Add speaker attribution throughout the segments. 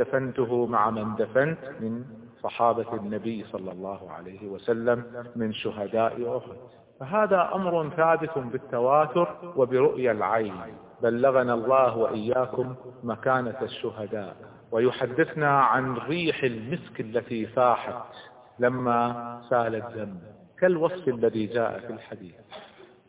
Speaker 1: دفنته مع من دفنت من صحابة النبي صلى الله عليه وسلم من شهداء أحد فهذا أمر ثابت بالتواتر وبرؤية العين بلغنا الله وإياكم مكانة الشهداء ويحدثنا عن ريح المسك التي فاحت لما سال الدم كالوصف الذي جاء في الحديث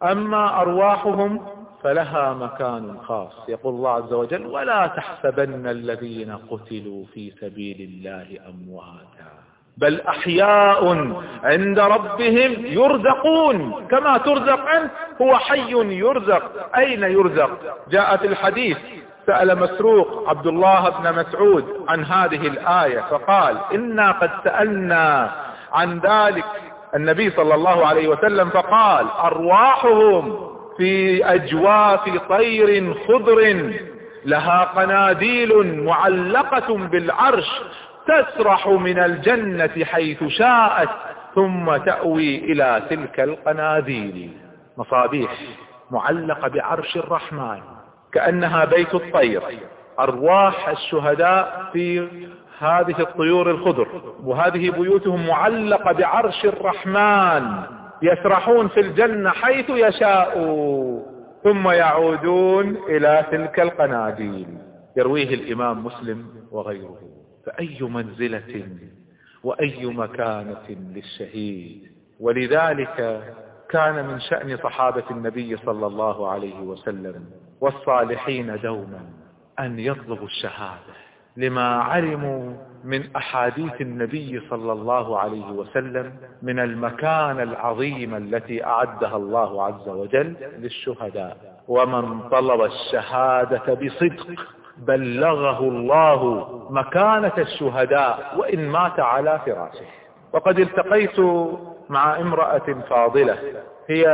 Speaker 1: أما أرواحهم فلها مكان خاص يقول الله عز وجل ولا تحسبن الذين قتلوا في سبيل الله أمواتا بل أحياء عند ربهم يرزقون كما ترزق أنت هو حي يرزق أين يرزق جاء في الحديث سأل مسروق عبد الله بن مسعود عن هذه الآية فقال إنا قد سألنا عن ذلك النبي صلى الله عليه وسلم فقال أرواحهم في اجواف طير خضر لها قناديل معلقة بالعرش تسرح من الجنة حيث شاءت ثم تأوي إلى تلك القناديل مصابيح معلقة بعرش الرحمن كأنها بيت الطير أرواح الشهداء في هذه الطيور الخضر وهذه بيوتهم معلقة بعرش الرحمن يسرحون في الجنة حيث يشاءوا ثم يعودون إلى تلك القناديل يرويه الإمام مسلم وغيره فأي منزلة وأي مكانة للشهيد ولذلك كان من شأن صحابة النبي صلى الله عليه وسلم والصالحين دوما أن يطلبوا الشهادة لما علموا من أحاديث النبي صلى الله عليه وسلم من المكان العظيم التي أعدها الله عز وجل للشهداء ومن طلب الشهادة بصدق بلغه الله مكانة الشهداء وإن مات على فراشه وقد التقيت مع امرأة فاضلة هي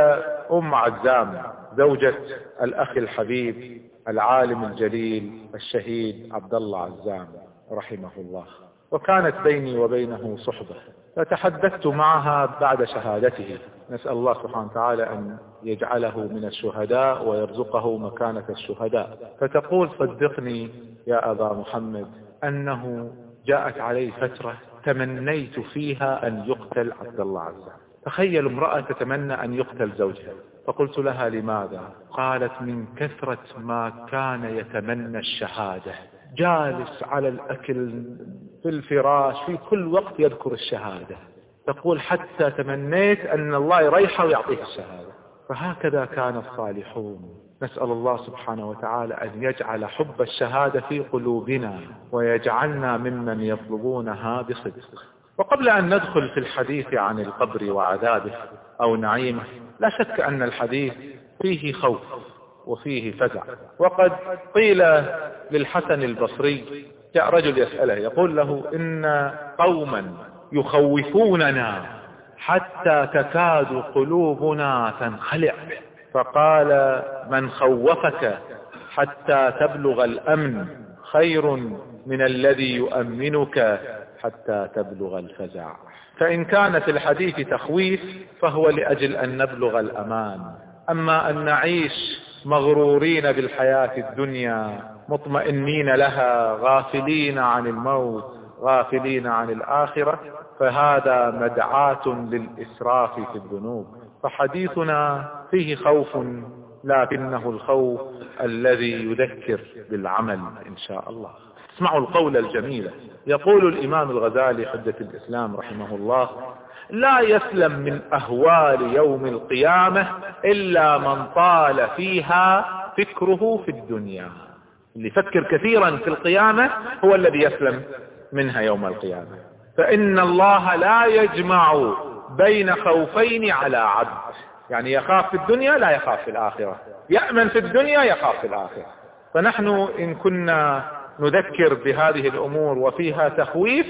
Speaker 1: أم عزام زوجة الأخ الحبيب العالم الجليل الشهيد عبد الله عزام رحمه الله وكانت بيني وبينه صحبة فتحدثت معها بعد شهادته نسأل الله سبحانه وتعالى أن يجعله من الشهداء ويرزقه مكانة الشهداء فتقول صدقني يا أبا محمد أنه جاءت علي فترة تمنيت فيها أن يقتل عبد الله عز تخيل امرأة تتمنى أن يقتل زوجها فقلت لها لماذا قالت من كثرة ما كان يتمنى الشهادة جالس على الأكل في الفراش في كل وقت يذكر الشهادة تقول حتى تمنيت أن الله يريحه ويعطيه الشهادة فهكذا كان الصالحون نسأل الله سبحانه وتعالى أن يجعل حب الشهادة في قلوبنا ويجعلنا ممن يطلبونها بصدق وقبل أن ندخل في الحديث عن القبر وعذابه أو نعيمه لا شك أن الحديث فيه خوف وفيه فزع وقد قيل للحسن البصري جاء رجل يسأله يقول له إن قوما يخوفوننا حتى تكاد قلوبنا تنخلع فقال من خوفك حتى تبلغ الأمن خير من الذي يؤمنك حتى تبلغ الفزع فإن كان في الحديث تخويف فهو لأجل أن نبلغ الأمان أما أن نعيش مغرورين بالحياة الدنيا مطمئنين لها غافلين عن الموت غافلين عن الآخرة فهذا مدعاة للإسراف في الذنوب فحديثنا فيه خوف لكنه الخوف الذي يذكر بالعمل إن شاء الله اسمعوا القول الجميلة يقول الإمام الغزالي حجة الإسلام رحمه الله لا يسلم من أهوال يوم القيامة إلا من طال فيها فكره في الدنيا اللي يفكر كثيرا في القيامة هو الذي يسلم منها يوم القيامة فإن الله لا يجمع بين خوفين على عبد يعني يخاف في الدنيا لا يخاف في الآخرة يأمن في الدنيا يخاف في الآخرة فنحن إن كنا نذكر بهذه الأمور وفيها تخويف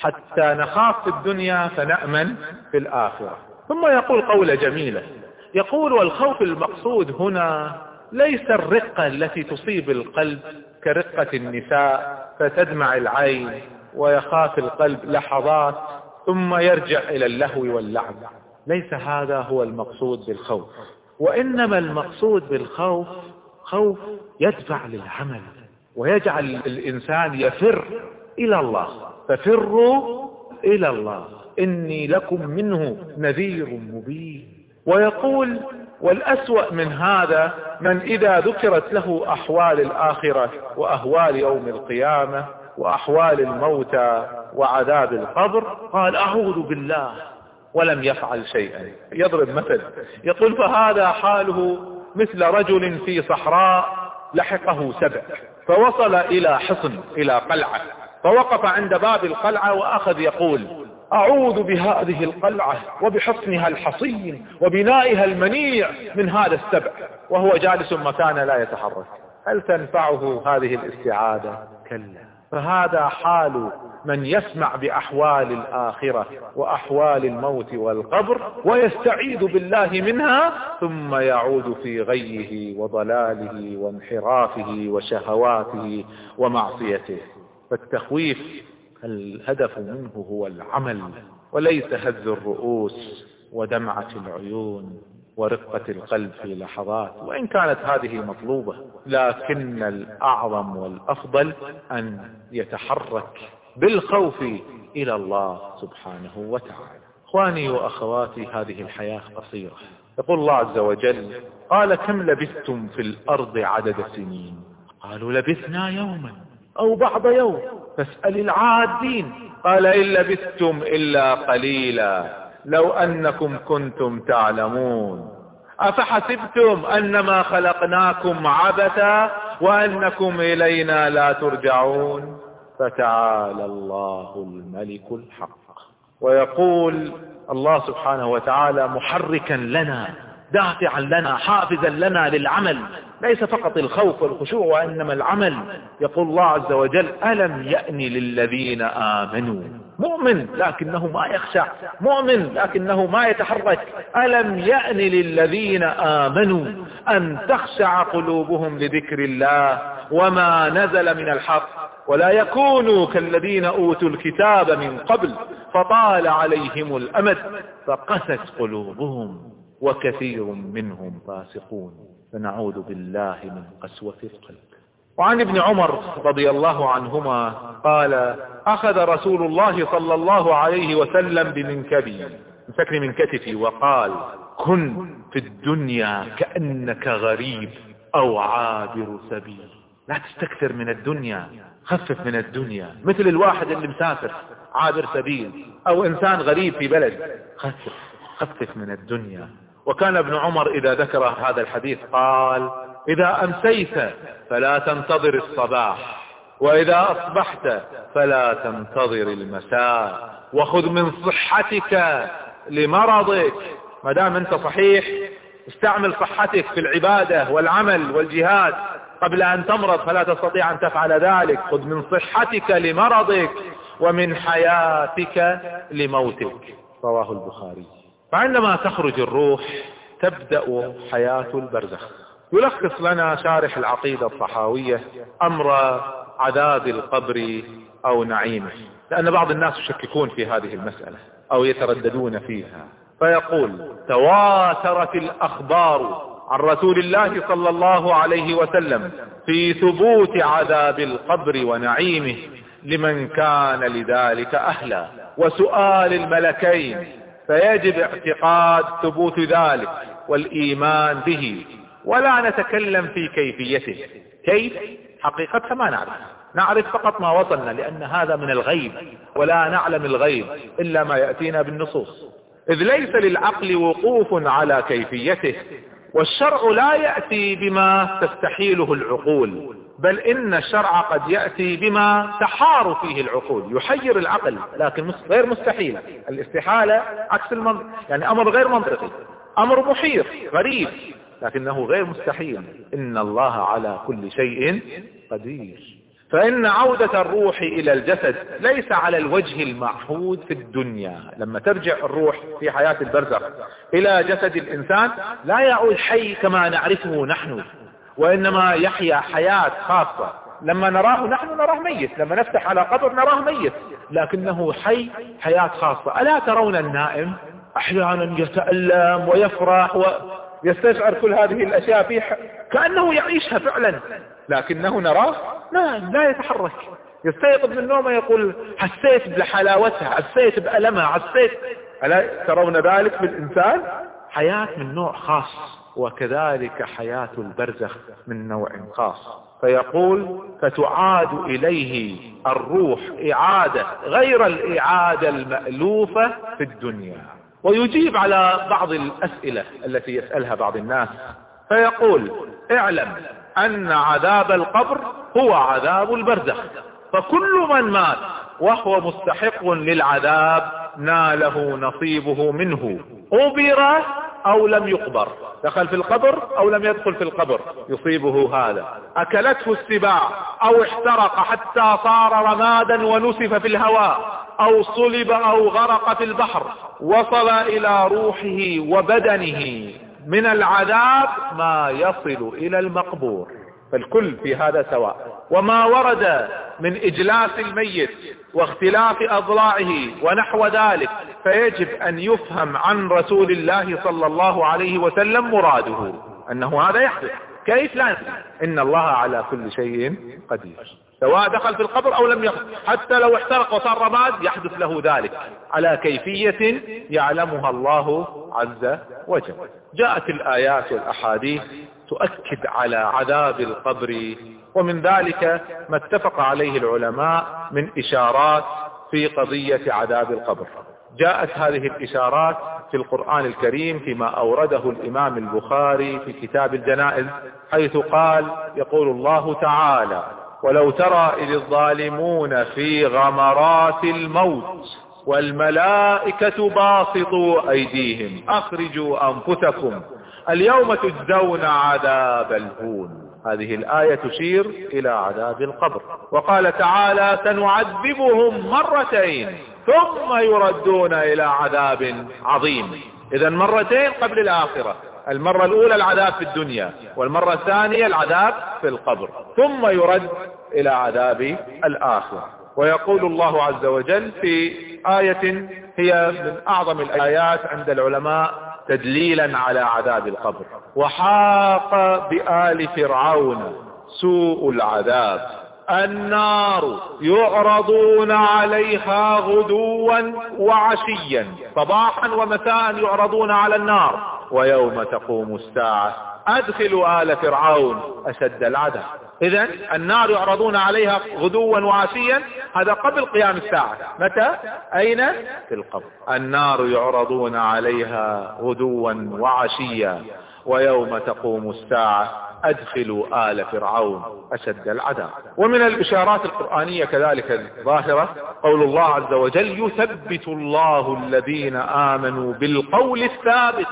Speaker 1: حتى نخاف في الدنيا فنأمن في الآخرة ثم يقول قولة جميلة يقول والخوف المقصود هنا ليس الرقة التي تصيب القلب كرقة النساء فتدمع العين ويخاف القلب لحظات ثم يرجع إلى اللهو واللعب ليس هذا هو المقصود بالخوف وإنما المقصود بالخوف خوف يدفع للعمل ويجعل الإنسان يفر إلى الله ففروا إلى الله إني لكم منه نذير مبين ويقول والأسوأ من هذا من إذا ذكرت له أحوال الآخرة وأهوال يوم القيامة وأحوال الموتى وعذاب القبر قال أعوذ بالله ولم يفعل شيئا يضرب مثل يقول فهذا حاله مثل رجل في صحراء لحقه سبع فوصل إلى حصن إلى قلعة فوقف عند باب القلعة وأخذ يقول أعوذ بهذه القلعة وبحصنها الحصين وبنائها المنيع من هذا السبع وهو جالس مكان لا يتحرك هل تنفعه هذه الاستعادة كلا فهذا حال من يسمع بأحوال الآخرة وأحوال الموت والقبر ويستعيذ بالله منها ثم يعود في غيه وضلاله وانحرافه وشهواته ومعصيته فالتخويف الهدف منه هو العمل وليس هز الرؤوس ودمعة العيون ورقة القلب في لحظات وإن كانت هذه مطلوبة لكن الأعظم والأفضل أن يتحرك بالخوف إلى الله سبحانه وتعالى أخواني وأخواتي هذه الحياة قصيرة يقول الله عز وجل قال كم لبثتم في الأرض عدد سنين قالوا لبثنا يوما أو بعض يوم فاسأل العادين قال إن لبثتم إلا قليلا لو أنكم كنتم تعلمون أفحسبتم أنما خلقناكم عبثا وأنكم إلينا لا ترجعون فتعالى الله الملك الحق ويقول الله سبحانه وتعالى محركا لنا دافعا لنا حافزا لنا للعمل ليس فقط الخوف والخشوع وإنما العمل يقول الله عز وجل ألم يأن للذين آمنوا مؤمن لكنه ما يخشع مؤمن لكنه ما يتحرك ألم يأن للذين آمنوا أن تخشع قلوبهم لذكر الله وما نزل من الحق ولا يكونوا كالذين أوتوا الكتاب من قبل فطال عليهم الأمد فقست قلوبهم وكثير منهم فاسقون فنعوذ بالله من قسوة القلب وعن ابن عمر رضي الله عنهما قال أخذ رسول الله صلى الله عليه وسلم بمنكبي مسكني من كتفي وقال كن في الدنيا كأنك غريب أو عابر سبيل لا تستكثر من الدنيا خفف من الدنيا مثل الواحد اللي مسافر عابر سبيل أو إنسان غريب في بلد خفف خفف من الدنيا وكان ابن عمر إذا ذكر هذا الحديث قال إذا أمسيت فلا تنتظر الصباح وإذا أصبحت فلا تنتظر المساء وخذ من صحتك لمرضك ما دام أنت صحيح استعمل صحتك في العبادة والعمل والجهاد قبل أن تمرض فلا تستطيع أن تفعل ذلك خذ من صحتك لمرضك ومن حياتك لموتك رواه البخاري فعندما تخرج الروح تبدأ حياة البرزخ يلخص لنا شارح العقيدة الصحاوية أمر عذاب القبر أو نعيمه لأن بعض الناس يشككون في هذه المسألة أو يترددون فيها فيقول تواترت الأخبار عن رسول الله صلى الله عليه وسلم في ثبوت عذاب القبر ونعيمه لمن كان لذلك أهلا وسؤال الملكين فيجب اعتقاد ثبوت ذلك والإيمان به ولا نتكلم في كيفيته كيف حقيقتها ما نعرف نعرف فقط ما وصلنا لأن هذا من الغيب ولا نعلم الغيب إلا ما يأتينا بالنصوص إذ ليس للعقل وقوف على كيفيته والشرع لا يأتي بما تستحيله العقول بل إن الشرع قد يأتي بما تحار فيه العقول يحير العقل لكن غير مستحيل الاستحالة عكس المنطق يعني أمر غير منطقي أمر محير غريب لكنه غير مستحيل إن الله على كل شيء قدير فإن عودة الروح إلى الجسد ليس على الوجه المعهود في الدنيا لما ترجع الروح في حياة البرزخ إلى جسد الإنسان لا يعود حي كما نعرفه نحن وإنما يحيا حياة خاصة لما نراه نحن نراه ميت لما نفتح على قبر نراه ميت لكنه حي حياة خاصة ألا ترون النائم أحيانا يتألم ويفرح ويستشعر كل هذه الأشياء فيه كأنه يعيشها فعلا لكنه نراه لا لا يتحرك يستيقظ من نومه يقول حسيت بحلاوتها حسيت بألمها حسيت ألا ترون ذلك في الإنسان حياة من نوع خاص وكذلك حياة البرزخ من نوع خاص فيقول فتعاد إليه الروح إعادة غير الإعادة المألوفة في الدنيا ويجيب على بعض الأسئلة التي يسألها بعض الناس فيقول اعلم ان عذاب القبر هو عذاب البرزخ فكل من مات وهو مستحق للعذاب ناله نصيبه منه قبر او لم يقبر دخل في القبر او لم يدخل في القبر يصيبه هذا اكلته السباع او احترق حتى صار رمادا ونسف في الهواء او صلب او غرق في البحر وصل الى روحه وبدنه من العذاب ما يصل إلى المقبور فالكل في هذا سواء وما ورد من إجلاس الميت واختلاف أضلاعه ونحو ذلك فيجب أن يفهم عن رسول الله صلى الله عليه وسلم مراده أنه هذا يحدث كيف لا إن الله على كل شيء قدير سواء دخل في القبر او لم يخرج حتى لو احترق وصار رماد يحدث له ذلك على كيفية يعلمها الله عز وجل جاءت الآيات والأحاديث تؤكد على عذاب القبر ومن ذلك ما اتفق عليه العلماء من إشارات في قضية عذاب القبر جاءت هذه الإشارات في القرآن الكريم فيما أورده الإمام البخاري في كتاب الجنائز حيث قال يقول الله تعالى ولو ترى إذ الظالمون في غمرات الموت والملائكة باسطوا أيديهم أخرجوا أنفسكم اليوم تجزون عذاب الهون هذه الآية تشير إلى عذاب القبر وقال تعالى سنعذبهم مرتين ثم يردون إلى عذاب عظيم إذا مرتين قبل الآخرة المرة الأولى العذاب في الدنيا والمرة الثانية العذاب في القبر ثم يرد إلى عذاب الآخرة ويقول الله عز وجل في آية هي من أعظم الآيات عند العلماء تدليلا على عذاب القبر وحاق بآل فرعون سوء العذاب النار يعرضون عليها غدوا وعشيا صباحا ومساء يعرضون على النار ويوم تقوم الساعة أدخلوا آل فرعون أشد العدى إذا النار يعرضون عليها غدوا وعشيا هذا قبل قيام الساعة متى أين في القبر النار يعرضون عليها غدوا وعشيا ويوم تقوم الساعة أدخلوا آل فرعون أشد العدى ومن الإشارات القرآنية كذلك الظاهرة قول الله عز وجل يثبت الله الذين آمنوا بالقول الثابت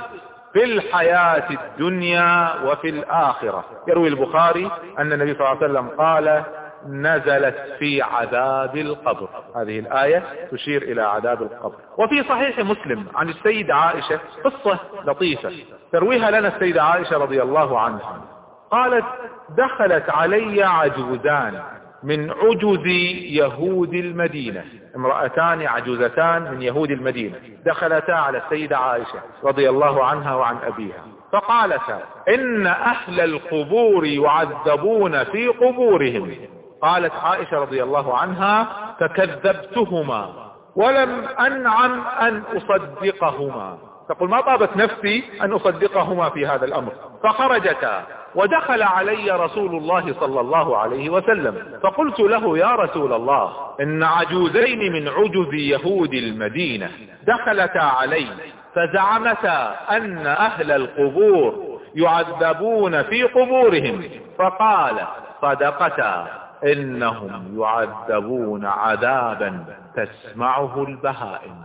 Speaker 1: في الحياة الدنيا وفي الآخرة يروي البخاري أن النبي صلى الله عليه وسلم قال نزلت في عذاب القبر هذه الآية تشير إلى عذاب القبر وفي صحيح مسلم عن السيدة عائشة قصة لطيفة ترويها لنا السيدة عائشة رضي الله عنها قالت دخلت علي عجوزان من عجز يهود المدينة امرأتان عجوزتان من يهود المدينة دخلتا على السيدة عائشة رضي الله عنها وعن أبيها فقالتا إن أهل القبور يعذبون في قبورهم قالت عائشة رضي الله عنها فكذبتهما ولم أنعم أن أصدقهما تقول ما طابت نفسي أن أصدقهما في هذا الأمر فخرجتا ودخل علي رسول الله صلى الله عليه وسلم فقلت له يا رسول الله إن عجوزين من عجز يهود المدينة دخلتا علي فزعمتا أن أهل القبور يعذبون في قبورهم فقال صدقتا إنهم يعذبون عذابا تسمعه البهائم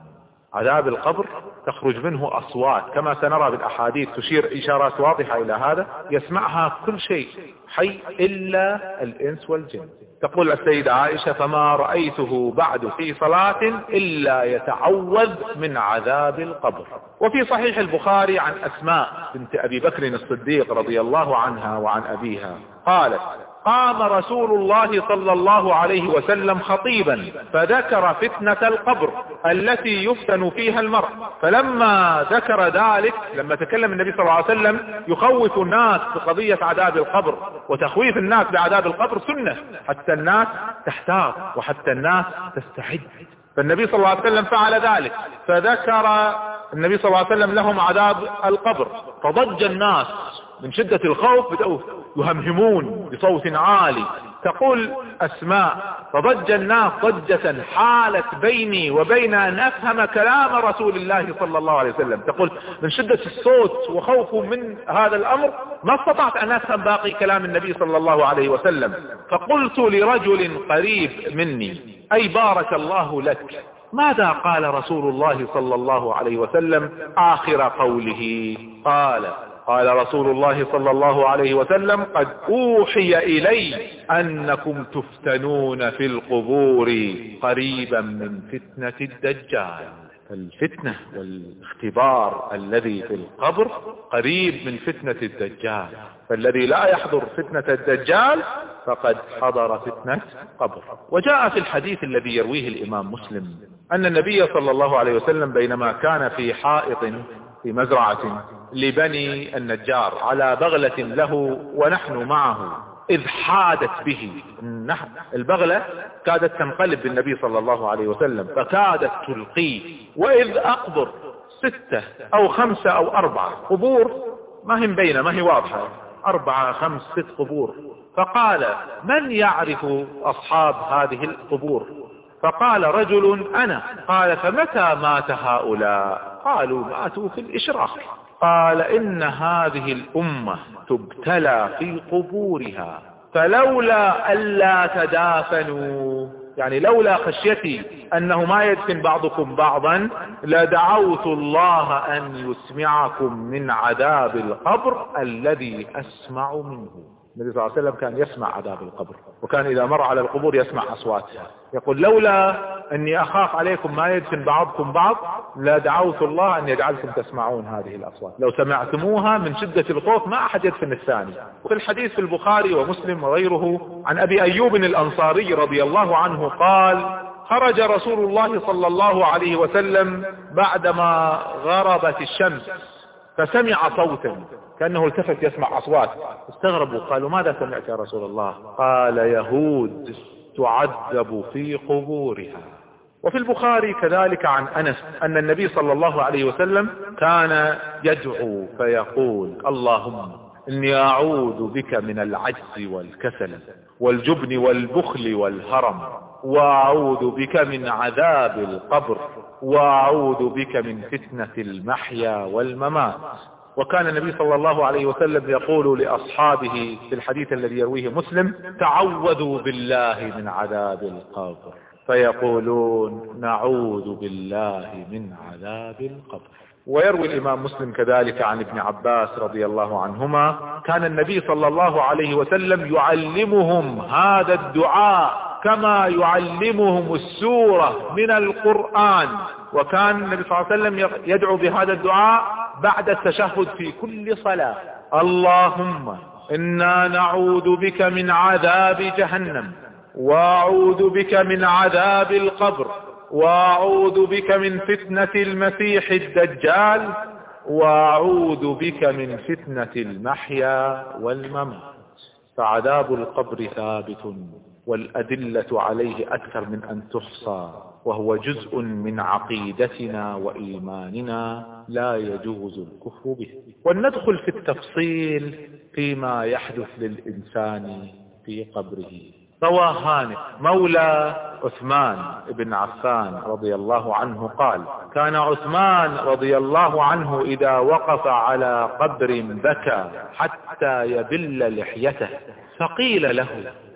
Speaker 1: عذاب القبر تخرج منه أصوات كما سنرى بالأحاديث تشير إشارات واضحة إلى هذا يسمعها كل شيء حي إلا الإنس والجن تقول السيدة عائشة فما رأيته بعد في صلاة إلا يتعوذ من عذاب القبر وفي صحيح البخاري عن أسماء بنت أبي بكر الصديق رضي الله عنها وعن أبيها قالت قام رسول الله صلى الله عليه وسلم خطيبا فذكر فتنة القبر التي يفتن فيها المرء فلما ذكر ذلك لما تكلم النبي صلى الله عليه وسلم يخوف الناس بقضية عذاب القبر وتخويف الناس بعذاب القبر سنة حتى الناس تحتار وحتى الناس تستعد فالنبي صلى الله عليه وسلم فعل ذلك فذكر النبي صلى الله عليه وسلم لهم عذاب القبر فضج الناس من شدة الخوف بدأوا يهمهمون بصوت عالي تقول أسماء فضج الناس ضجة حالت بيني وبين أن أفهم كلام رسول الله صلى الله عليه وسلم تقول من شدة الصوت وخوف من هذا الأمر ما استطعت أن أفهم باقي كلام النبي صلى الله عليه وسلم فقلت لرجل قريب مني أي بارك الله لك ماذا قال رسول الله صلى الله عليه وسلم آخر قوله قال قال رسول الله صلى الله عليه وسلم قد أوحي إلي أنكم تفتنون في القبور قريبا من فتنة الدجال الفتنة والاختبار الذي في القبر قريب من فتنة الدجال فالذي لا يحضر فتنة الدجال فقد حضر فتنة قبر وجاء في الحديث الذي يرويه الإمام مسلم أن النبي صلى الله عليه وسلم بينما كان في حائط في مزرعة لبني النجار على بغلة له ونحن معه إذ حادت به نحن البغلة كادت تنقلب بالنبي صلى الله عليه وسلم فكادت تلقيه وإذ أقبر ستة أو خمسة أو أربعة قبور ما هم بين ما هي واضحة أربعة خمس ست قبور فقال من يعرف أصحاب هذه القبور فقال رجل أنا قال فمتى مات هؤلاء قالوا ماتوا في الإشراق قال إن هذه الأمة تبتلى في قبورها فلولا ألا تدافنوا يعني لولا خشيتي أنه ما يدفن بعضكم بعضا لدعوت الله أن يسمعكم من عذاب القبر الذي أسمع منه النبي صلى الله عليه وسلم كان يسمع عذاب القبر وكان إذا مر على القبور يسمع أصواتها يقول لولا أني أخاف عليكم ما يدفن بعضكم بعض لا دعوت الله أن يجعلكم تسمعون هذه الأصوات لو سمعتموها من شدة الخوف ما أحد يدفن الثاني وفي الحديث في البخاري ومسلم وغيره عن أبي أيوب الأنصاري رضي الله عنه قال خرج رسول الله صلى الله عليه وسلم بعدما غربت الشمس فسمع صوتا كأنه التفت يسمع أصوات استغربوا قالوا ماذا سمعت يا رسول الله قال يهود تعذب في قبورها وفي البخاري كذلك عن أنس أن النبي صلى الله عليه وسلم كان يدعو فيقول اللهم إني أعوذ بك من العجز والكسل والجبن والبخل والهرم وأعوذ بك من عذاب القبر وأعوذ بك من فتنة المحيا والممات وكان النبي صلى الله عليه وسلم يقول لأصحابه في الحديث الذي يرويه مسلم تعوذوا بالله من عذاب القبر فيقولون نعوذ بالله من عذاب القبر ويروي الإمام مسلم كذلك عن ابن عباس رضي الله عنهما كان النبي صلى الله عليه وسلم يعلمهم هذا الدعاء كما يعلمهم السورة من القرآن وكان النبي صلى الله عليه وسلم يدعو بهذا الدعاء بعد التشهد في كل صلاة اللهم إنا نعوذ بك من عذاب جهنم وأعوذ بك من عذاب القبر وأعوذ بك من فتنة المسيح الدجال وأعوذ بك من فتنة المحيا والممات فعذاب القبر ثابت والأدلة عليه أكثر من أن تحصى وهو جزء من عقيدتنا وإيماننا لا يجوز الكفر به ولندخل في التفصيل فيما يحدث للإنسان في قبره صواهان مولى عثمان بن عفان رضي الله عنه قال كان عثمان رضي الله عنه إذا وقف على قبر بكى حتى يبل لحيته فقيل له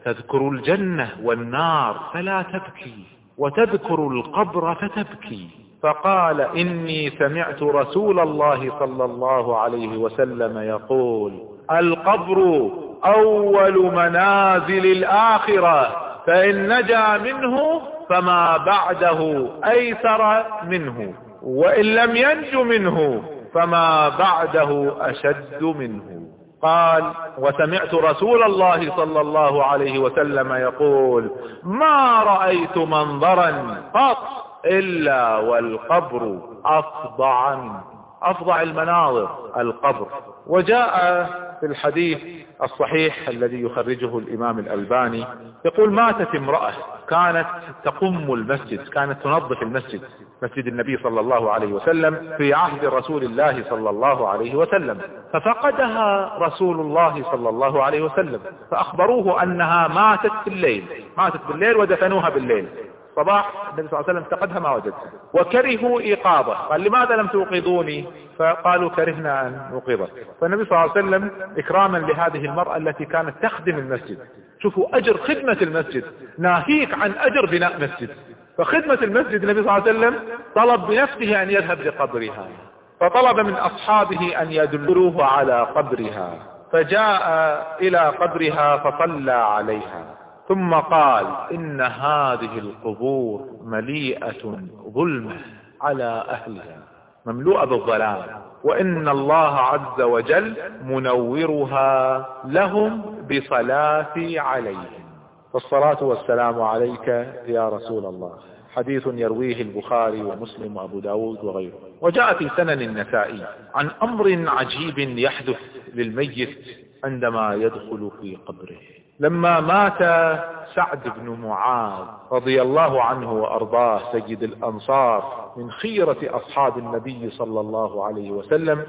Speaker 1: تذكر الجنة والنار فلا تبكي وتذكر القبر فتبكي فقال إني سمعت رسول الله صلى الله عليه وسلم يقول القبر اول منازل الاخرة فان نجا منه فما بعده ايسر منه وان لم ينج منه فما بعده اشد منه قال وسمعت رسول الله صلى الله عليه وسلم يقول ما رأيت منظرا قط إلا والقبر أفضع منه أفضع المناظر القبر وجاء في الحديث الصحيح الذي يخرجه الإمام الألباني يقول ماتت امرأة كانت تقم المسجد كانت تنظف المسجد مسجد النبي صلى الله عليه وسلم في عهد رسول الله صلى الله عليه وسلم ففقدها رسول الله صلى الله عليه وسلم فأخبروه أنها ماتت بالليل ماتت بالليل ودفنوها بالليل صباح النبي صلى الله عليه وسلم افتقدها ما وجدها وكرهوا ايقاظه قال لماذا لم توقظوني فقالوا كرهنا ان نوقظك فالنبي صلى الله عليه وسلم اكراما لهذه المرأة التي كانت تخدم المسجد شوفوا اجر خدمة المسجد ناهيك عن اجر بناء مسجد فخدمة المسجد النبي صلى الله عليه وسلم طلب بنفسه ان يذهب لقبرها فطلب من اصحابه ان يدلوه على قبرها فجاء الى قبرها فصلى عليها ثم قال إن هذه القبور مليئة ظلمة على أهلها مملوءة بالظلام وإن الله عز وجل منورها لهم بصلاتي عليهم فالصلاة والسلام عليك يا رسول الله حديث يرويه البخاري ومسلم وأبو داود وغيره وجاء في سنن النسائي عن أمر عجيب يحدث للميت عندما يدخل في قبره لما مات سعد بن معاذ رضي الله عنه وأرضاه سيد الأنصار من خيرة أصحاب النبي صلى الله عليه وسلم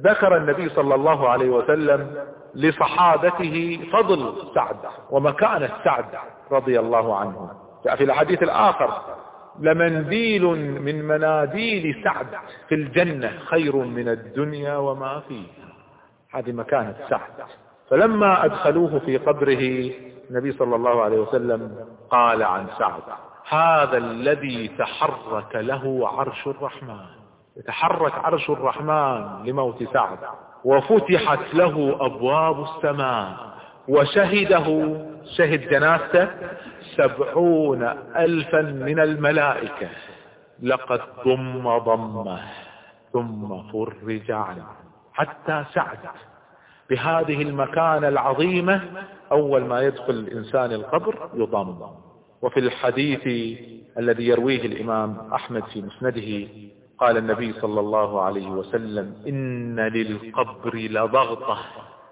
Speaker 1: ذكر النبي صلى الله عليه وسلم لصحابته فضل سعد ومكانة سعد رضي الله عنه جاء في الحديث الآخر لمنديل من مناديل سعد في الجنة خير من الدنيا وما فيها هذه مكانة سعد فلما أدخلوه في قبره النبي صلى الله عليه وسلم قال عن سعد هذا الذي تحرك له عرش الرحمن تحرك عرش الرحمن لموت سعد وفتحت له أبواب السماء وشهده شهد جنازته سبعون ألفا من الملائكة لقد ضم ضمه ثم فرج عنه حتى سعد بهذه المكانة العظيمة أول ما يدخل الإنسان القبر يضم وفي الحديث الذي يرويه الإمام أحمد في مسنده قال النبي صلى الله عليه وسلم إن للقبر لضغطة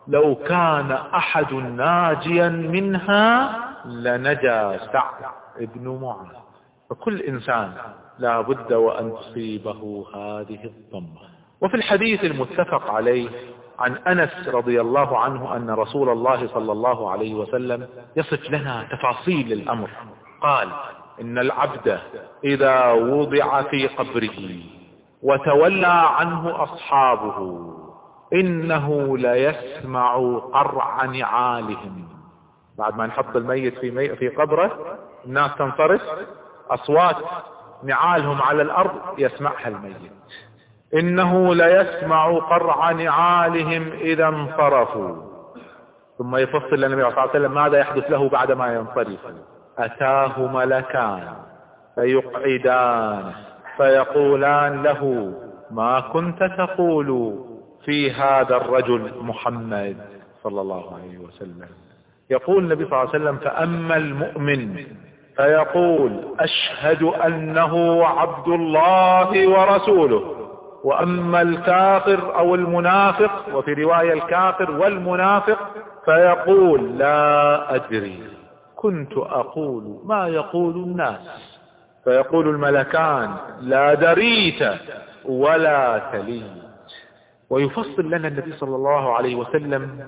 Speaker 1: لو كان أحد ناجيا منها لنجا سعد بن معاذ فكل إنسان لا بد وأن تصيبه هذه الضمة وفي الحديث المتفق عليه عن أنس رضي الله عنه أن رسول الله صلى الله عليه وسلم يصف لنا تفاصيل الأمر قال إن العبد إذا وضع في قبره وتولى عنه أصحابه إنه ليسمع قرع نعالهم بعد ما نحط الميت في, مي... في قبره الناس تنصرف أصوات نعالهم على الأرض يسمعها الميت انه ليسمع قرع نعالهم اذا انصرفوا ثم يفصل النبي صلى الله عليه وسلم ماذا يحدث له بعد ما ينصرف اتاه ملكان فيقعدان فيقولان له ما كنت تقول في هذا الرجل محمد صلى الله عليه وسلم يقول النبي صلى الله عليه وسلم فأما المؤمن فيقول أشهد أنه عبد الله ورسوله وأما الكافر أو المنافق وفي رواية الكافر والمنافق فيقول لا أدري كنت أقول ما يقول الناس فيقول الملكان لا دريت ولا تليت ويفصل لنا النبي صلى الله عليه وسلم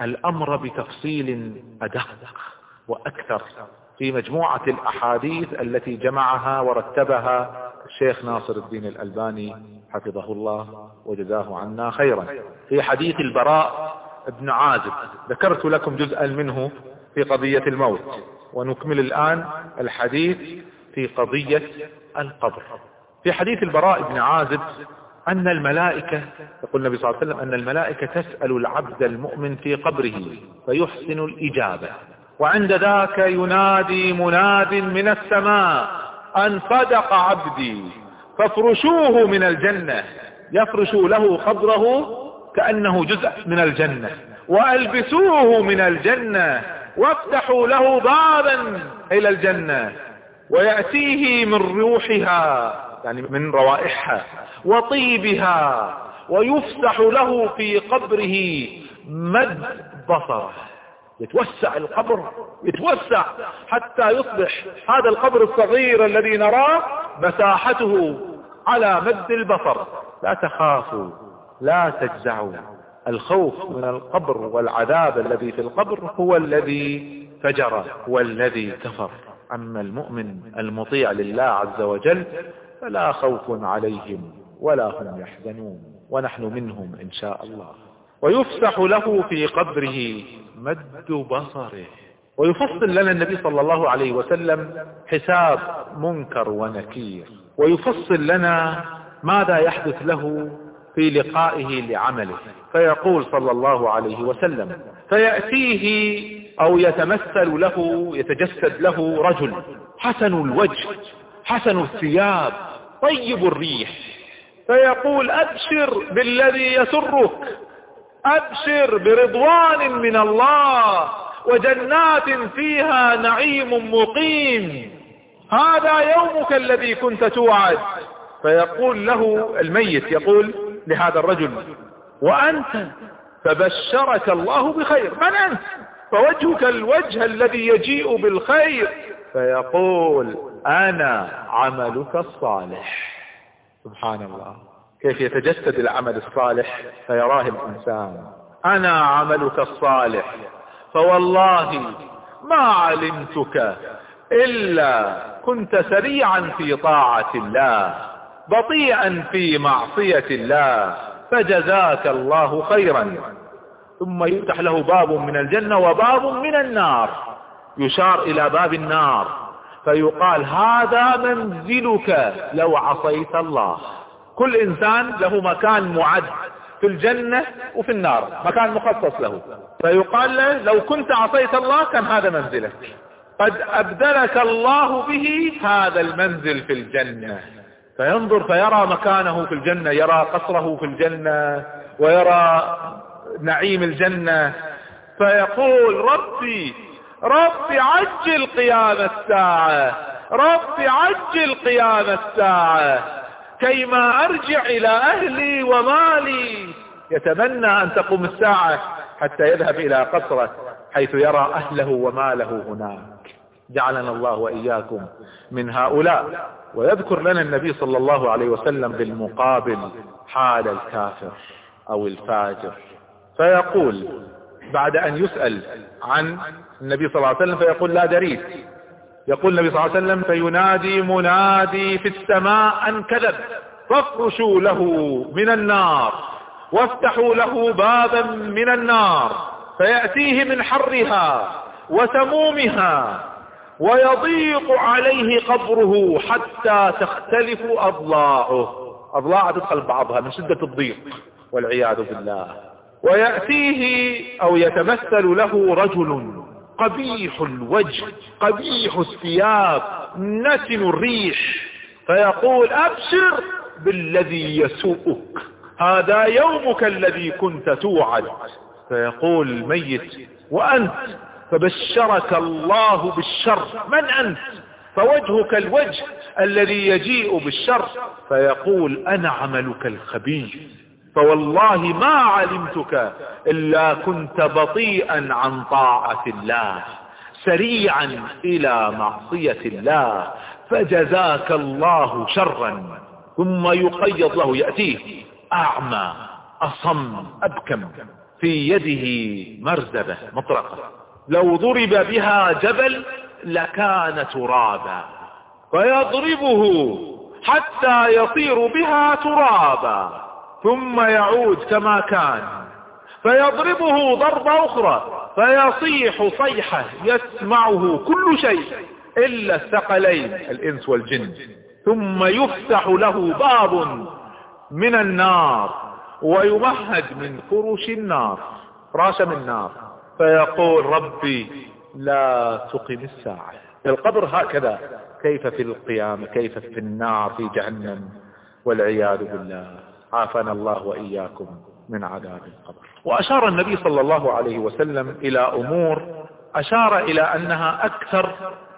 Speaker 1: الأمر بتفصيل أدق وأكثر في مجموعة الأحاديث التي جمعها ورتبها الشيخ ناصر الدين الألباني حفظه الله وجزاه عنا خيرا في حديث البراء بن عازب ذكرت لكم جزءا منه في قضية الموت ونكمل الآن الحديث في قضية القبر في حديث البراء بن عازب أن الملائكة يقول النبي صلى الله عليه وسلم أن الملائكة تسأل العبد المؤمن في قبره فيحسن الإجابة وعند ذاك ينادي مناد من السماء أن صدق عبدي فافرشوه من الجنة يفرش له خضره كأنه جزء من الجنة وألبسوه من الجنة وافتحوا له بابا إلى الجنة ويأتيه من روحها يعني من روائحها وطيبها ويفسح له في قبره مد بصره يتوسع القبر يتوسع حتى يصبح هذا القبر الصغير الذي نراه مساحته على مد البصر لا تخافوا لا تجزعوا الخوف من القبر والعذاب الذي في القبر هو الذي فجر هو الذي كفر أما المؤمن المطيع لله عز وجل فلا خوف عليهم ولا هم يحزنون ونحن منهم إن شاء الله ويفسح له في قبره مد بصره ويفصل لنا النبي صلى الله عليه وسلم حساب منكر ونكير ويفصل لنا ماذا يحدث له في لقائه لعمله فيقول صلى الله عليه وسلم فيأتيه أو يتمثل له يتجسد له رجل حسن الوجه حسن الثياب طيب الريح فيقول أبشر بالذي يسرك أبشر برضوان من الله وجنات فيها نعيم مقيم هذا يومك الذي كنت توعد فيقول له الميت يقول لهذا الرجل وأنت فبشرك الله بخير من أنت فوجهك الوجه الذي يجيء بالخير فيقول أنا عملك الصالح سبحان الله كيف يتجسد العمل الصالح فيراه الإنسان أنا عملك الصالح فوالله ما علمتك إلا كنت سريعا في طاعة الله بطيئا في معصية الله فجزاك الله خيرا ثم يفتح له باب من الجنة وباب من النار يشار إلى باب النار فيقال هذا منزلك لو عصيت الله كل إنسان له مكان معد في الجنة وفي النار مكان مخصص له فيقال له لو كنت عصيت الله كان هذا منزلك قد أبدلك الله به هذا المنزل في الجنة فينظر فيرى مكانه في الجنة يرى قصره في الجنة ويرى نعيم الجنة فيقول ربي ربي عجل قيام الساعة ربي عجل قيام الساعة كيما أرجع إلى أهلي ومالي يتمنى أن تقوم الساعة حتى يذهب إلى قصره حيث يرى أهله وماله هناك جعلنا الله وإياكم من هؤلاء ويذكر لنا النبي صلى الله عليه وسلم بالمقابل حال الكافر أو الفاجر فيقول بعد أن يسأل عن النبي صلى الله عليه وسلم فيقول لا دريت يقول النبي صلى الله عليه وسلم فينادي منادي في السماء أن كذب فافرشوا له من النار وافتحوا له بابا من النار فيأتيه من حرها وسمومها ويضيق عليه قبره حتى تختلف أضلاعه أضلاعه تدخل بعضها من شدة الضيق والعياذ بالله ويأتيه أو يتمثل له رجل قبيح الوجه قبيح الثياب نتن الريح فيقول أبشر بالذي يسوءك هذا يومك الذي كنت توعد فيقول الميت وأنت فبشرك الله بالشر من أنت فوجهك الوجه الذي يجيء بالشر فيقول أنا عملك الخبيث فوالله ما علمتك إلا كنت بطيئا عن طاعة الله سريعا إلى معصية الله فجزاك الله شرا ثم يقيض له يأتيه أعمى أصم أبكم في يده مرزبة مطرقة لو ضرب بها جبل لكان ترابا فيضربه حتى يطير بها ترابا ثم يعود كما كان فيضربه ضربة أخرى فيصيح صيحة يسمعه كل شيء إلا الثقلين الإنس والجن ثم يفتح له باب من النار ويمهد من فرش النار من النار فيقول ربي لا تقم الساعة في القبر هكذا كيف في القيامة كيف في النار في جهنم والعياذ بالله عافانا الله وإياكم من عذاب القبر وأشار النبي صلى الله عليه وسلم إلى أمور أشار إلى أنها أكثر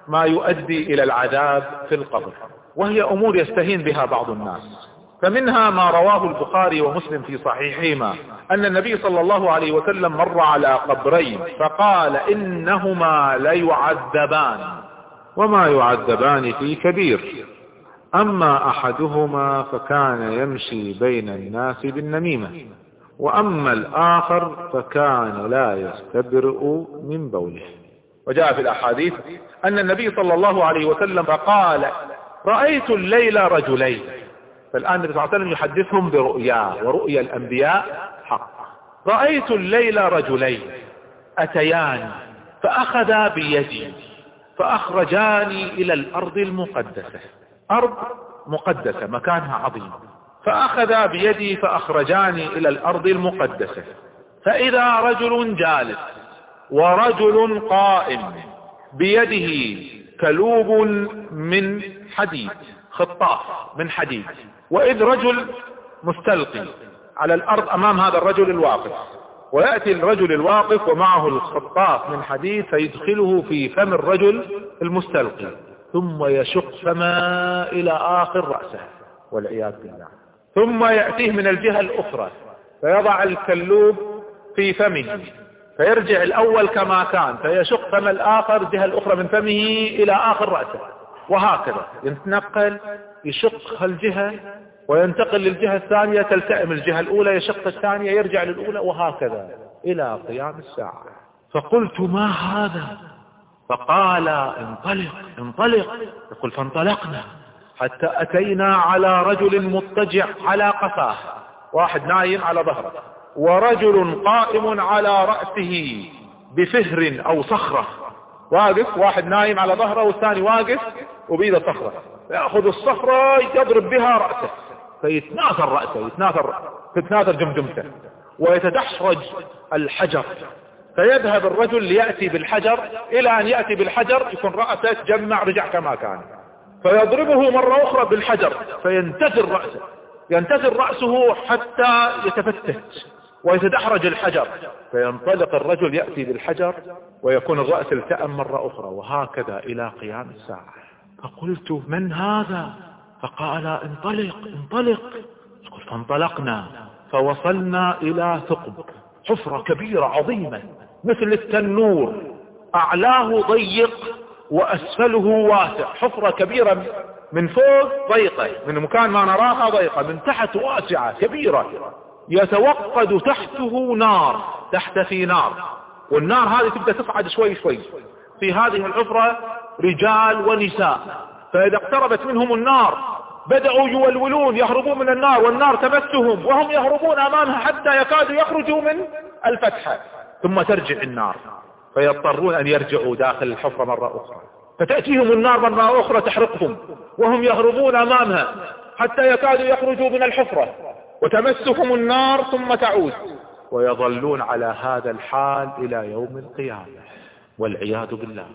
Speaker 1: ما يؤدي إلى العذاب في القبر وهي أمور يستهين بها بعض الناس فمنها ما رواه البخاري ومسلم في صحيحهما أن النبي صلى الله عليه وسلم مر على قبرين فقال إنهما ليعذبان وما يعذبان في كبير أما أحدهما فكان يمشي بين الناس بالنميمة وأما الآخر فكان لا يستبرئ من بوله وجاء في الأحاديث أن النبي صلى الله عليه وسلم قال رأيت الليلة رجلين فالآن النبي صلى الله عليه وسلم يحدثهم برؤيا ورؤيا الأنبياء حق رأيت الليلة رجلين أتيان فأخذا بيدي فأخرجاني إلى الأرض المقدسة أرض مقدسة مكانها عظيم فأخذا بيدي فأخرجاني إلى الأرض المقدسة فإذا رجل جالس ورجل قائم بيده كلوب من حديد خطاف من حديد وإذ رجل مستلقي على الأرض أمام هذا الرجل الواقف ويأتي الرجل الواقف ومعه الخطاف من حديد فيدخله في فم الرجل المستلقي ثم يشق فما إلى آخر رأسه والعياذ بالله ثم يأتيه من الجهة الأخرى فيضع الكلوب في فمه فيرجع الأول كما كان فيشق فم الآخر جهة الأخرى من فمه إلى آخر رأسه وهكذا يتنقل يشق الجهة وينتقل للجهة الثانية تلتئم الجهة الأولى يشق الثانية يرجع للأولى وهكذا إلى قيام الساعة فقلت ما هذا فقال انطلق انطلق يقول فانطلقنا حتى أتينا على رجل مضطجع على قفاه واحد نايم على ظهره ورجل قائم على رأسه بفهر أو صخرة واقف واحد نايم على ظهره والثاني واقف وبيده صخرة يأخذ الصخرة يضرب بها رأسه فيتناثر رأسه يتناثر تتناثر جمجمته ويتدحرج الحجر فيذهب الرجل ليأتي بالحجر إلى أن يأتي بالحجر يكون رأسه جمع رجع كما كان فيضربه مرة أخرى بالحجر فينتثر رأسه ينتثر رأسه حتى يتفتت ويتدحرج الحجر فينطلق الرجل يأتي بالحجر ويكون الرأس التأم مرة أخرى وهكذا إلى قيام الساعة فقلت من هذا فقال انطلق انطلق قلت فانطلقنا فوصلنا إلى ثقب حفرة كبيرة عظيمة مثل التنور أعلاه ضيق وأسفله واسع حفرة كبيرة من فوق ضيقة من مكان ما نراها ضيقة من تحت واسعة كبيرة يتوقد تحته نار تحت في نار والنار هذه تبدأ تصعد شوي شوي في هذه الحفرة رجال ونساء فإذا اقتربت منهم النار بدأوا يولولون يهربون من النار والنار تمسهم وهم يهربون أمامها حتى يكادوا يخرجوا من الفتحة ثم ترجع النار فيضطرون أن يرجعوا داخل الحفرة مرة أخرى فتأتيهم النار مرة أخرى تحرقهم وهم يهربون أمامها حتى يكادوا يخرجوا من الحفرة وتمسهم النار ثم تعود ويظلون على هذا الحال إلى يوم القيامة والعياذ بالله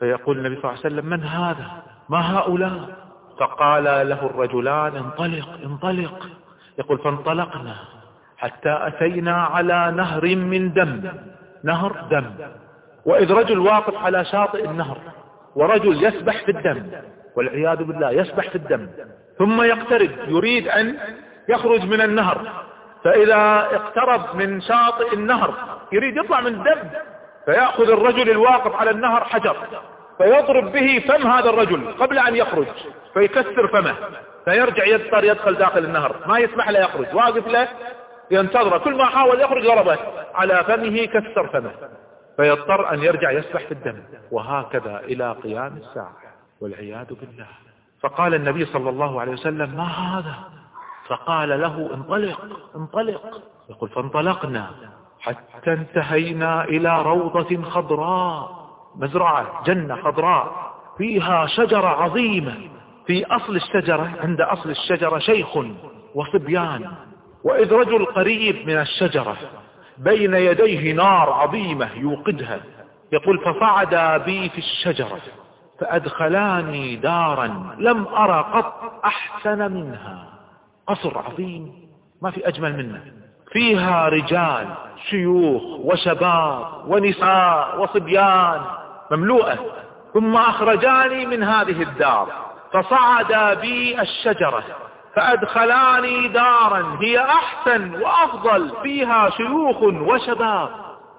Speaker 1: فيقول النبي صلى الله عليه وسلم من هذا ما هؤلاء فقال له الرجلان انطلق انطلق يقول فانطلقنا حتى أتينا على نهر من دم نهر دم وإذ رجل واقف على شاطئ النهر ورجل يسبح في الدم والعياذ بالله يسبح في الدم ثم يقترب يريد أن يخرج من النهر فإذا اقترب من شاطئ النهر يريد يطلع من الدم فيأخذ الرجل الواقف على النهر حجر فيضرب به فم هذا الرجل قبل أن يخرج فيكسر فمه فيرجع يضطر يدخل داخل النهر ما يسمح له يخرج واقف له ينتظره كل ما حاول يخرج ضربه على فمه كسر فمه فيضطر أن يرجع يسبح في الدم وهكذا إلى قيام الساعة والعياذ بالله فقال النبي صلى الله عليه وسلم ما هذا فقال له انطلق انطلق يقول فانطلقنا حتى انتهينا إلى روضة خضراء مزرعة جنة خضراء فيها شجرة عظيمة في أصل الشجرة عند أصل الشجرة شيخ وصبيان وإذ رجل قريب من الشجرة بين يديه نار عظيمة يوقدها يقول فصعدا بي في الشجرة فأدخلاني دارا لم أرى قط أحسن منها قصر عظيم ما في أجمل منه فيها رجال شيوخ وشباب ونساء وصبيان مملوءة ثم أخرجاني من هذه الدار فصعدا بي الشجرة فأدخلاني دارا هي أحسن وأفضل فيها شيوخ وشباب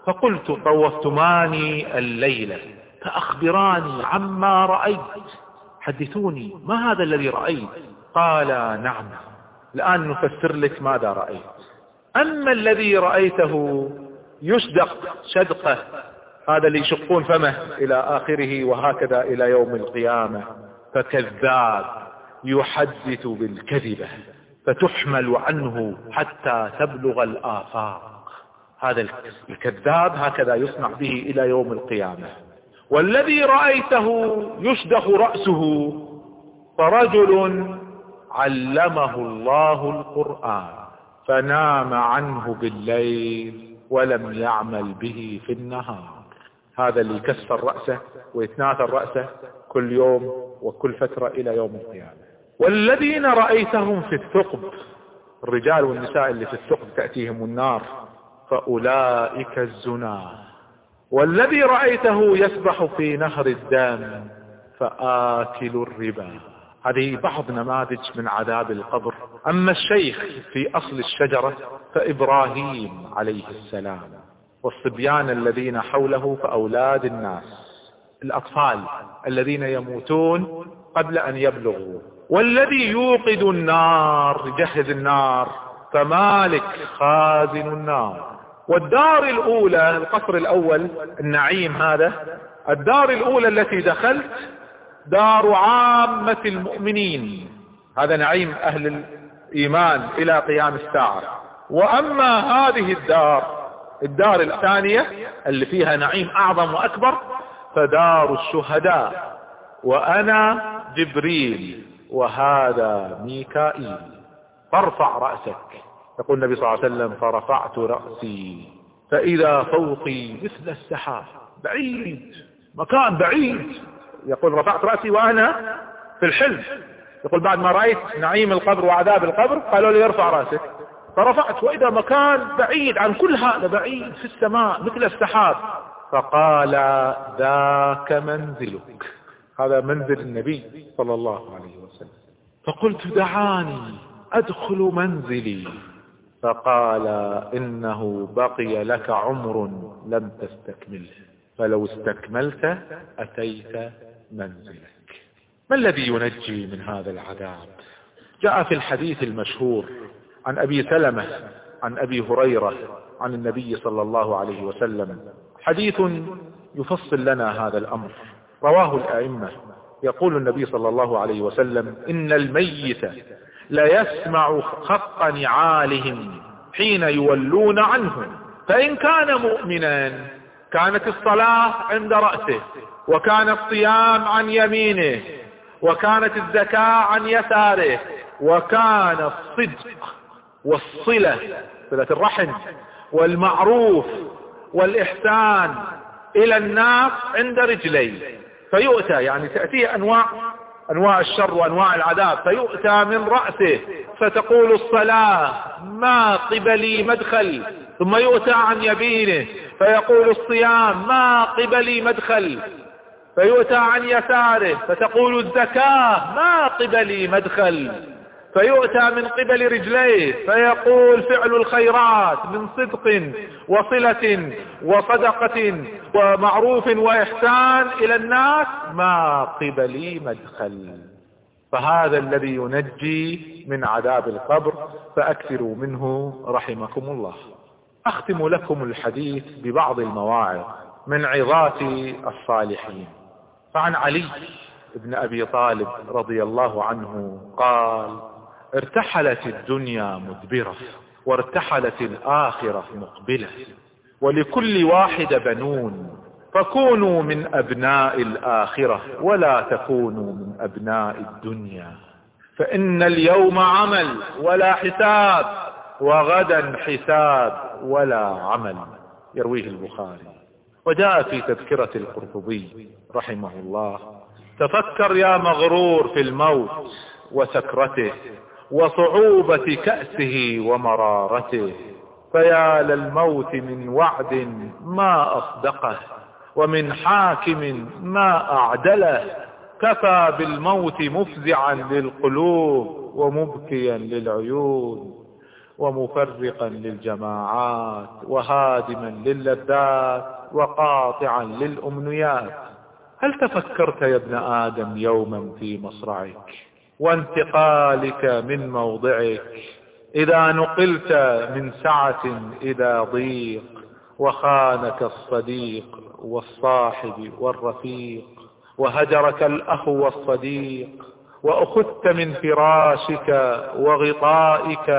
Speaker 1: فقلت طوفتماني الليلة فأخبراني عما رأيت حدثوني ما هذا الذي رأيت قال نعم الآن نفسر لك ماذا رأيت أما الذي رأيته يشدق شدقه هذا اللي يشقون فمه إلى آخره وهكذا إلى يوم القيامة فكذاب يحدث بالكذبة فتحمل عنه حتى تبلغ الآفاق هذا الكذاب هكذا يصنع به إلى يوم القيامة والذي رأيته يشدخ رأسه فرجل علمه الله القرآن فنام عنه بالليل ولم يعمل به في النهار هذا اللي يكسر رأسه ويتناثر رأسه كل يوم وكل فترة إلى يوم القيامة والذين رأيتهم في الثقب الرجال والنساء اللي في الثقب تأتيهم النار فأولئك الزنا والذي رأيته يسبح في نهر الدم فآكل الربا هذه بعض نماذج من عذاب القبر أما الشيخ في أصل الشجرة فإبراهيم عليه السلام والصبيان الذين حوله فأولاد الناس الأطفال الذين يموتون قبل أن يبلغوا والذي يوقد النار يجهز النار فمالك خازن النار والدار الأولى القصر الأول النعيم هذا الدار الأولى التي دخلت دار عامة المؤمنين هذا نعيم أهل الإيمان إلى قيام الساعة وأما هذه الدار الدار الثانية اللي فيها نعيم أعظم وأكبر فدار الشهداء وأنا جبريل وهذا ميكائيل فارفع رأسك يقول النبي صلى الله عليه وسلم فرفعت رأسي فإذا فوقي مثل السحاب بعيد مكان بعيد يقول رفعت رأسي وأنا في الحلم يقول بعد ما رأيت نعيم القبر وعذاب القبر قالوا لي ارفع رأسك فرفعت وإذا مكان بعيد عن كل هذا بعيد في السماء مثل السحاب فقال ذاك منزلك هذا منزل النبي صلى الله عليه وسلم فقلت دعاني أدخل منزلي فقال إنه بقي لك عمر لم تستكمله فلو استكملت أتيت منزلك ما الذي ينجي من هذا العذاب جاء في الحديث المشهور عن أبي سلمة عن أبي هريرة عن النبي صلى الله عليه وسلم حديث يفصل لنا هذا الأمر رواه الأئمة يقول النبي صلى الله عليه وسلم إن الميت لا يسمع خط نعالهم حين يولون عنه فإن كان مؤمنا كانت الصلاة عند رأسه وكان الصيام عن يمينه وكانت الزكاة عن يساره وكان الصدق والصلة صلة الرحم والمعروف والإحسان إلى الناس عند رجليه فيؤتى يعني تأتيه أنواع أنواع الشر وأنواع العذاب فيؤتى من رأسه فتقول الصلاة ما قبلي مدخل ثم يؤتى عن يمينه فيقول الصيام ما قبلي مدخل فيؤتى عن يساره فتقول الزكاة ما قبلي مدخل فيؤتى من قبل رجليه فيقول فعل الخيرات من صدق وصلة وصدقة ومعروف وإحسان إلى الناس ما قبلي مدخل فهذا الذي ينجي من عذاب القبر فأكثروا منه رحمكم الله أختم لكم الحديث ببعض المواعظ من عظات الصالحين فعن علي بن أبي طالب رضي الله عنه قال ارتحلت الدنيا مدبرة وارتحلت الآخرة مقبلة ولكل واحد بنون فكونوا من أبناء الآخرة ولا تكونوا من أبناء الدنيا فإن اليوم عمل ولا حساب وغدا حساب ولا عمل يرويه البخاري وجاء في تذكرة القرطبي رحمه الله تفكر يا مغرور في الموت وسكرته وصعوبة كأسه ومرارته فيا للموت من وعد ما أصدقه ومن حاكم ما أعدله كفى بالموت مفزعا للقلوب ومبكيا للعيون ومفرقا للجماعات وهادما للذات وقاطعا للأمنيات هل تفكرت يا ابن آدم يوما في مصرعك وانتقالك من موضعك إذا نقلت من سعة إلى ضيق وخانك الصديق والصاحب والرفيق وهجرك الأخ والصديق وأخذت من فراشك وغطائك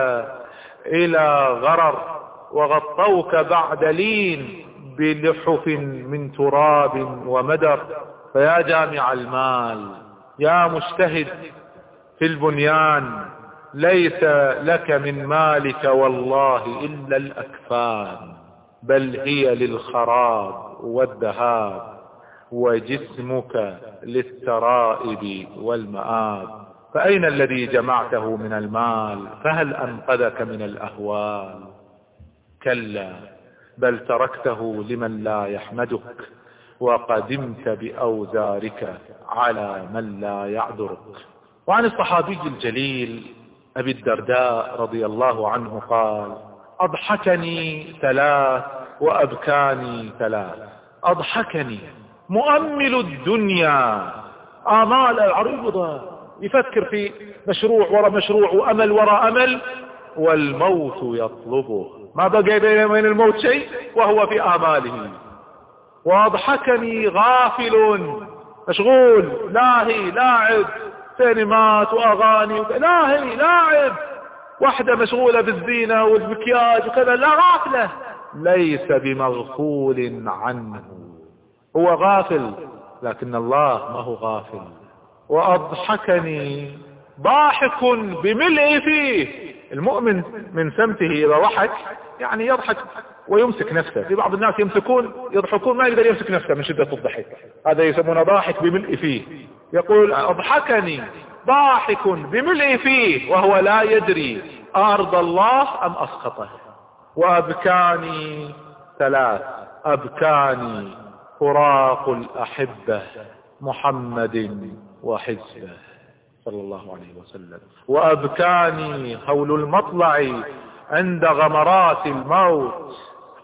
Speaker 1: إلى غرر وغطوك بعد لين بلحف من تراب ومدر فيا جامع المال يا مجتهد في البنيان ليس لك من مالك والله إلا الأكفان بل هي للخراب والذهاب وجسمك للترائب والمآب فأين الذي جمعته من المال فهل أنقذك من الأهوال كلا بل تركته لمن لا يحمدك وقدمت بأوزارك على من لا يعذرك وعن الصحابي الجليل أبي الدرداء رضي الله عنه قال أضحكني ثلاث وأبكاني ثلاث أضحكني مؤمل الدنيا آمال العريضة يفكر في مشروع وراء مشروع وأمل وراء أمل والموت يطلبه ما بقي بين من الموت شيء وهو في آماله وأضحكني غافل مشغول لاهي لاعب سينمات واغاني لا هي لاعب واحدة مشغولة بالزينة والمكياج وكذا لا غافلة ليس بمغفول عنه هو غافل لكن الله ما هو غافل وأضحكني ضاحك بملئ فيه المؤمن من سمته إذا ضحك يعني يضحك ويمسك نفسه في بعض الناس يمسكون يضحكون ما يقدر يمسك نفسه من شدة الضحك هذا يسمونه ضاحك بملء فيه يقول أضحكني ضاحك بملء فيه وهو لا يدري أرض الله أم أسقطه وأبكاني ثلاث أبكاني فراق الأحبة محمد وحزبه صلى الله عليه وسلم وأبكاني هول المطلع عند غمرات الموت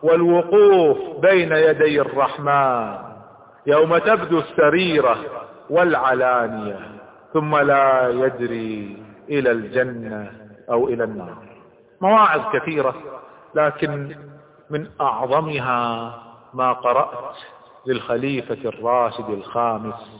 Speaker 1: والوقوف بين يدي الرحمن يوم تبدو السريرة والعلانية ثم لا يدري إلى الجنة أو إلى النار مواعظ كثيرة لكن من أعظمها ما قرأت للخليفة الراشد الخامس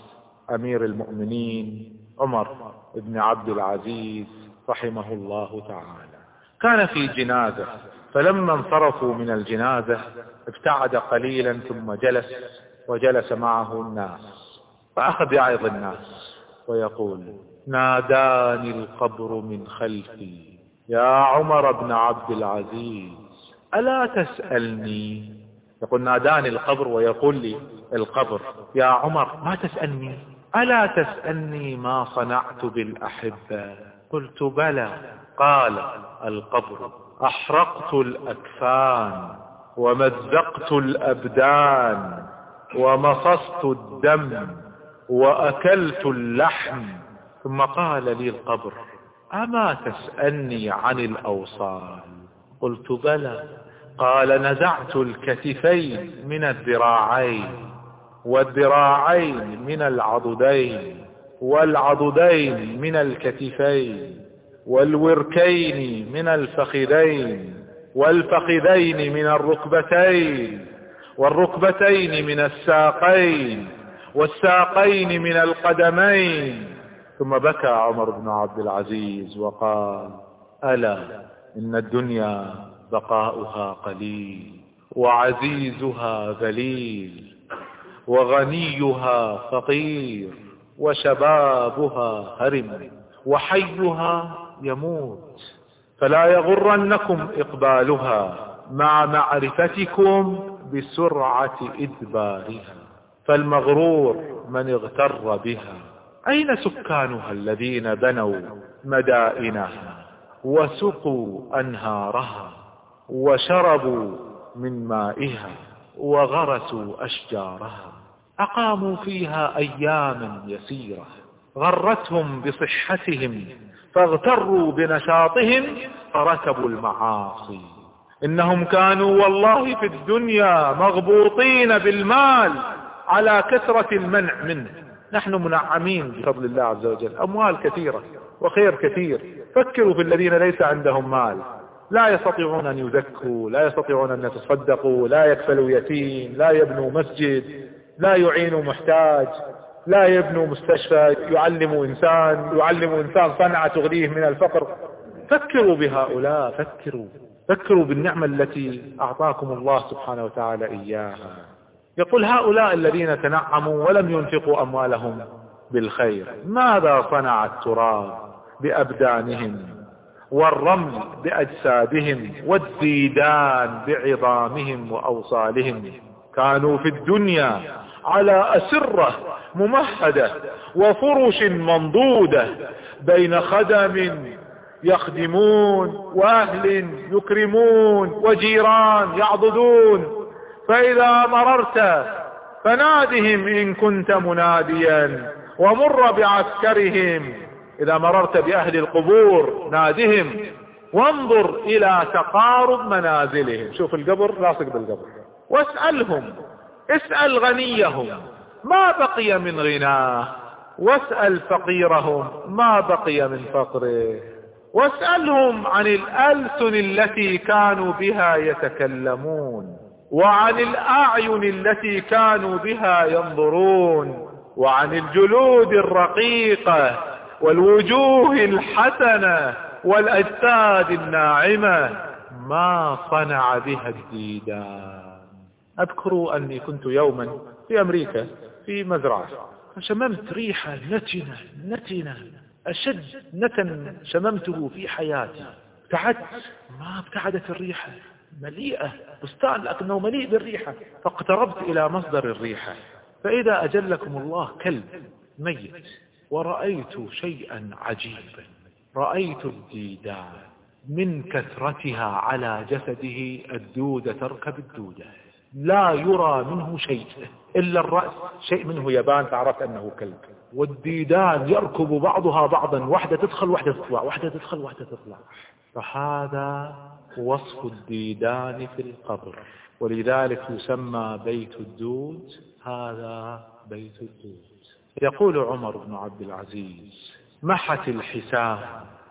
Speaker 1: أمير المؤمنين عمر بن عبد العزيز رحمه الله تعالى كان في جنازة فلما انصرفوا من الجنازة ابتعد قليلا ثم جلس وجلس معه الناس فأخذ يعظ الناس ويقول ناداني القبر من خلفي يا عمر بن عبد العزيز ألا تسألني يقول ناداني القبر ويقول لي القبر يا عمر ما تسألني ألا تسألني ما صنعت بالأحبة قلت بلى قال القبر أحرقت الأكفان ومزقت الأبدان ومصصت الدم وأكلت اللحم ثم قال لي القبر أما تسألني عن الأوصال قلت بلى قال نزعت الكتفين من الذراعين والذراعين من العضدين والعضدين من الكتفين والوركين من الفخذين والفخذين من الركبتين والركبتين من الساقين والساقين من القدمين ثم بكى عمر بن عبد العزيز وقال ألا إن الدنيا بقاؤها قليل وعزيزها ذليل وغنيها فقير وشبابها هرم وحيها يموت فلا يغرنكم إقبالها مع معرفتكم بسرعة إدبارها فالمغرور من اغتر بها أين سكانها الذين بنوا مدائنها وسقوا أنهارها وشربوا من مائها وغرسوا أشجارها أقاموا فيها أياما يسيرة غرتهم بصحتهم فاغتروا بنشاطهم فركبوا المعاصي إنهم كانوا والله في الدنيا مغبوطين بالمال على كثرة المنع منه نحن منعمين بفضل الله عز وجل أموال كثيرة وخير كثير فكروا في الذين ليس عندهم مال لا يستطيعون أن يزكوا لا يستطيعون أن يتصدقوا لا يكفلوا يتيم لا يبنوا مسجد لا يعينوا محتاج لا يبنوا مستشفى يعلموا إنسان يعلموا إنسان صنعة تغنيه من الفقر فكروا بهؤلاء فكروا فكروا بالنعمة التي أعطاكم الله سبحانه وتعالى إياها يقول هؤلاء الذين تنعموا ولم ينفقوا أموالهم بالخير ماذا صنع التراب بأبدانهم والرمل بأجسادهم والديدان بعظامهم وأوصالهم كانوا في الدنيا على أسرة ممهدة وفرش منضودة بين خدم يخدمون واهل يكرمون وجيران يعضدون فاذا مررت فنادهم ان كنت مناديا ومر بعسكرهم اذا مررت باهل القبور نادهم وانظر الى تقارب منازلهم شوف القبر لاصق بالقبر واسألهم اسأل غنيهم ما بقي من غناه واسأل فقيرهم ما بقي من فقره واسألهم عن الألسن التي كانوا بها يتكلمون وعن الأعين التي كانوا بها ينظرون وعن الجلود الرقيقة والوجوه الحسنة والأجساد الناعمة ما صنع بها الديدان أذكر أني كنت يوما في أمريكا في مزرعة شممت ريحة نتنة نتنة أشد نتن شممته في حياتي ابتعدت ما ابتعدت الريحة مليئة بستان لكنه مليء بالريحة فاقتربت إلى مصدر الريحة فإذا أجلكم الله كلب ميت ورأيت شيئا عجيبا رأيت الديدان من كثرتها على جسده الدودة تركب الدودة لا يرى منه شيء إلا الرأس شيء منه يبان تعرف أنه كلب والديدان يركب بعضها بعضا واحدة تدخل واحدة تطلع واحدة تدخل واحدة تطلع فهذا وصف الديدان في القبر ولذلك يسمى بيت الدود هذا بيت الدود يقول عمر بن عبد العزيز محت الحساب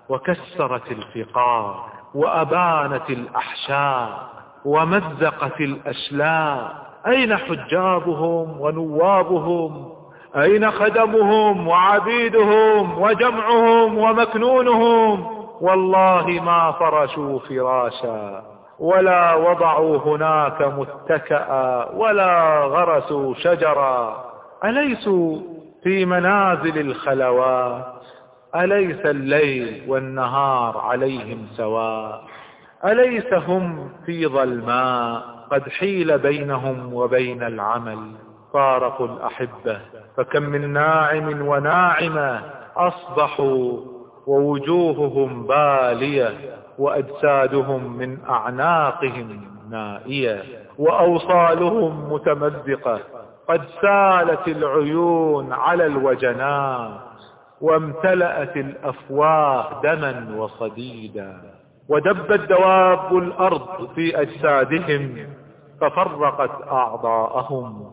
Speaker 1: وكسرت الفقار وأبانت الأحشاء ومزقت الأشلاء أين حجابهم ونوابهم أين خدمهم وعبيدهم وجمعهم ومكنونهم والله ما فرشوا فراشا ولا وضعوا هناك متكأ ولا غرسوا شجرا أليسوا في منازل الخلوات أليس الليل والنهار عليهم سواء أليس هم في ظلماء قد حيل بينهم وبين العمل فارقوا الأحبة فكم من ناعم وناعمة أصبحوا ووجوههم بالية وأجسادهم من أعناقهم نائية وأوصالهم متمزقة قد سالت العيون على الوجنات وامتلأت الأفواه دما وصديدا ودبت دواب الأرض في أجسادهم ففرقت أعضاءهم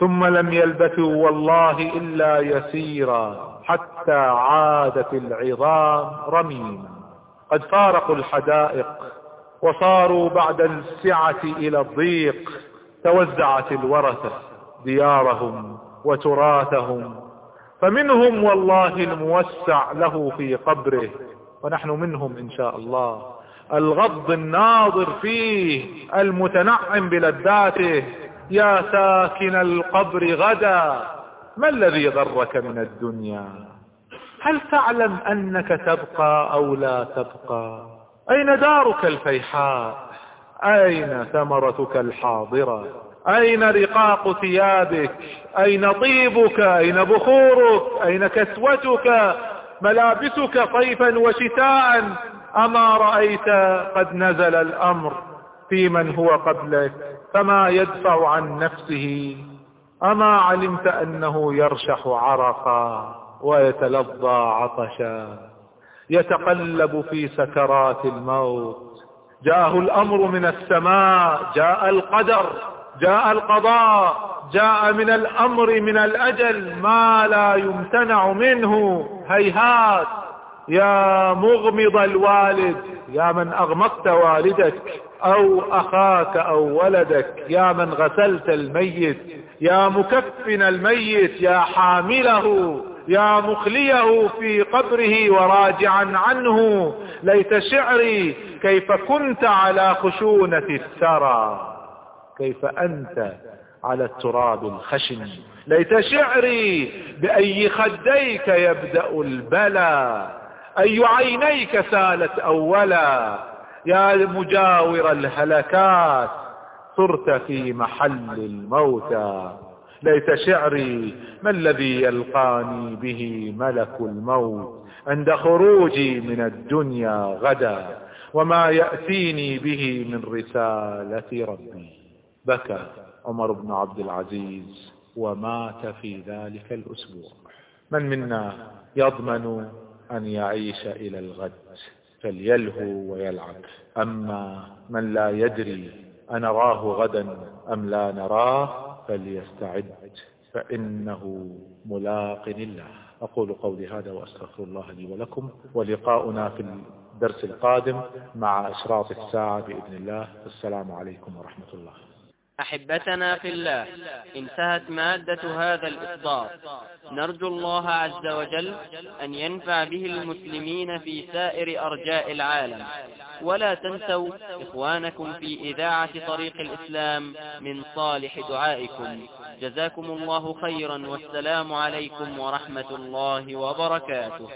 Speaker 1: ثم لم يلبثوا والله إلا يسيرا حتى عادت العظام رميما قد فارقوا الحدائق وصاروا بعد السعة إلى الضيق توزعت الورثة ديارهم وتراثهم فمنهم والله الموسع له في قبره ونحن منهم إن شاء الله الغض الناظر فيه المتنعم بلذاته يا ساكن القبر غدا ما الذي غرك من الدنيا هل تعلم أنك تبقى أو لا تبقى أين دارك الفيحاء أين ثمرتك الحاضرة أين رقاق ثيابك أين طيبك أين بخورك أين كسوتك ملابسك صيفا وشتاء أما رأيت قد نزل الأمر في من هو قبلك فما يدفع عن نفسه أما علمت أنه يرشح عرقا ويتلظى عطشا يتقلب في سكرات الموت جاءه الأمر من السماء جاء القدر جاء القضاء جاء من الأمر من الأجل ما لا يمتنع منه هيهات يا مغمض الوالد يا من أغمضت والدك أو أخاك أو ولدك يا من غسلت الميت يا مكفن الميت يا حامله يا مخليه في قبره وراجعا عنه ليت شعري كيف كنت على خشونة الثرى كيف أنت على التراب الخشن ليت شعري بأي خديك يبدأ البلا أي عينيك سالت أولا يا مجاور الهلكات صرت في محل الموتى ليت شعري ما الذي يلقاني به ملك الموت عند خروجي من الدنيا غدا وما يأتيني به من رسالة ربي بكى عمر بن عبد العزيز ومات في ذلك الأسبوع من منا يضمن أن يعيش إلى الغد فليلهو ويلعب أما من لا يدري أنراه غدا أم لا نراه فليستعد فإنه ملاق الله أقول قولي هذا وأستغفر الله لي ولكم ولقاؤنا في الدرس القادم مع إشراط الساعة بإذن الله السلام عليكم ورحمة الله
Speaker 2: أحبتنا في الله انتهت مادة هذا الإصدار نرجو الله عز وجل أن ينفع به المسلمين في سائر أرجاء العالم ولا تنسوا إخوانكم في إذاعة طريق الإسلام من صالح دعائكم جزاكم الله خيرا والسلام عليكم ورحمة الله وبركاته